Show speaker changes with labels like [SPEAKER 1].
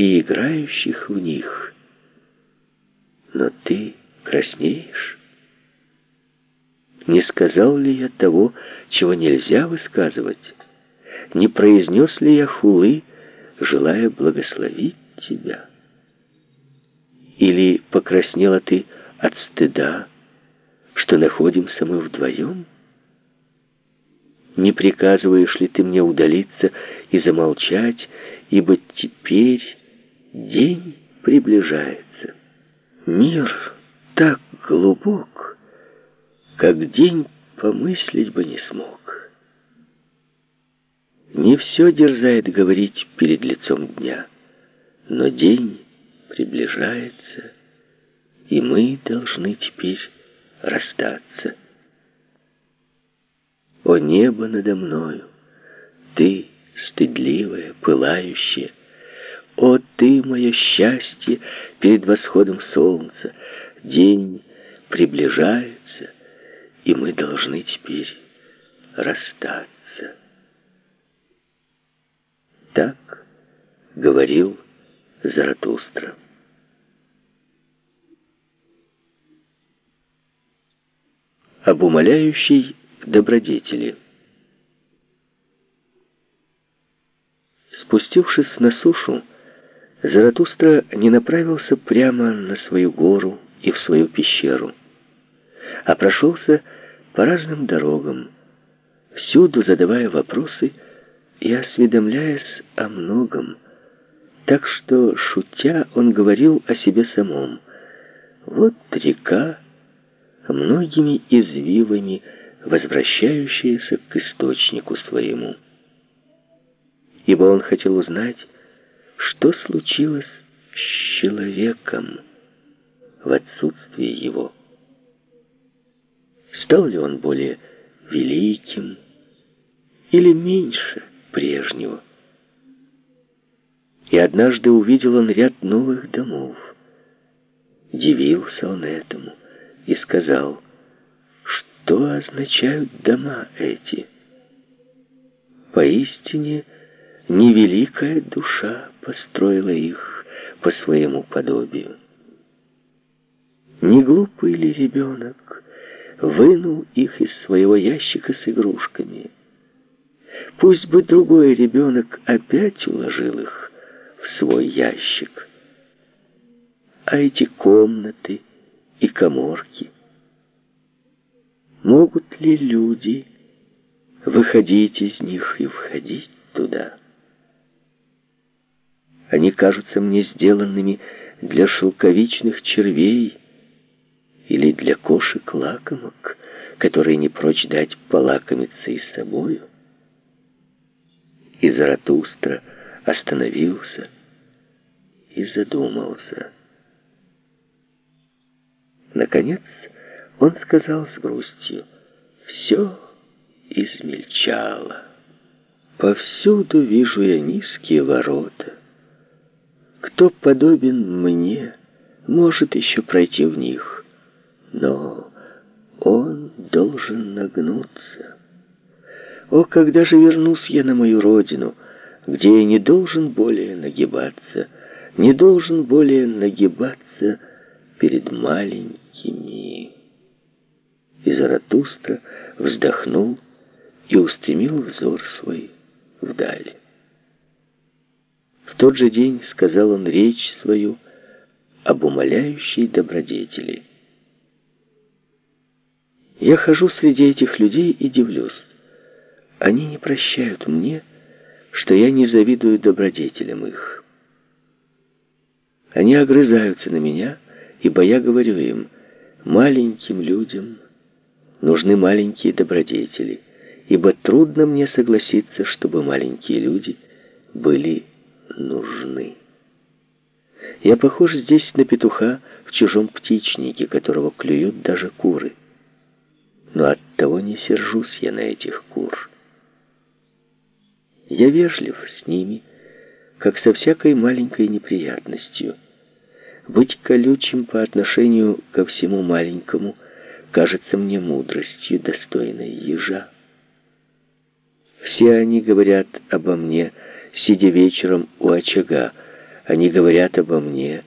[SPEAKER 1] и играющих в них. Но ты краснеешь. Не сказал ли я того, чего нельзя высказывать? Не произнес ли я хулы, желая благословить тебя? Или покраснела ты от стыда, что находимся мы вдвоем? Не приказываешь ли ты мне удалиться и замолчать, ибо теперь день приближается? Мир так глубок, как день помыслить бы не смог. Не все дерзает говорить перед лицом дня, но день приближается, и мы должны теперь расстаться. О небо надо мною, ты, стыдливая, пылающая, О, ты, мое счастье, перед восходом солнца, День приближается, и мы должны теперь расстаться. Так говорил Заратустра. Об умоляющей добродетели. Спустившись на сушу, Заратустра не направился прямо на свою гору и в свою пещеру, а прошелся по разным дорогам, всюду задавая вопросы и осведомляясь о многом, так что, шутя, он говорил о себе самом. Вот река, многими извивами, возвращающаяся к источнику своему. Ибо он хотел узнать, что случилось с человеком в отсутствие его. Стал ли он более великим или меньше прежнего? И однажды увидел он ряд новых домов. Дивился он этому и сказал, что означают дома эти. Поистине, невеликая душа построила их по своему подобию. Не глупый ли ребенок вынул их из своего ящика с игрушками? Пусть бы другой ребенок опять уложил их в свой ящик. А эти комнаты и коморки, могут ли люди выходить из них и входить туда? Они кажутся мне сделанными для шелковичных червей или для кошек-лакомок, которые не прочь дать полакомиться и собою. И Заратустра — остановился и задумался. Наконец он сказал с грустью, «Все измельчало. Повсюду вижу я низкие ворота. Кто подобен мне, может еще пройти в них, но он должен нагнуться. О, когда же вернусь я на мою родину — где я не должен более нагибаться, не должен более нагибаться перед маленькими. И Заратустра вздохнул и устремил взор свой вдаль. В тот же день сказал он речь свою об умоляющей добродетели. Я хожу среди этих людей и дивлюсь. Они не прощают мне, что я не завидую добродетелям их. Они огрызаются на меня, ибо я говорю им, маленьким людям нужны маленькие добродетели, ибо трудно мне согласиться, чтобы маленькие люди были нужны. Я похож здесь на петуха в чужом птичнике, которого клюют даже куры. Но оттого не сержусь я на этих кур. Я вежлив с ними, как со всякой маленькой неприятностью. Быть колючим по отношению ко всему маленькому кажется мне мудростью, достойной ежа. Все они говорят обо мне, сидя вечером у очага, Они говорят обо мне,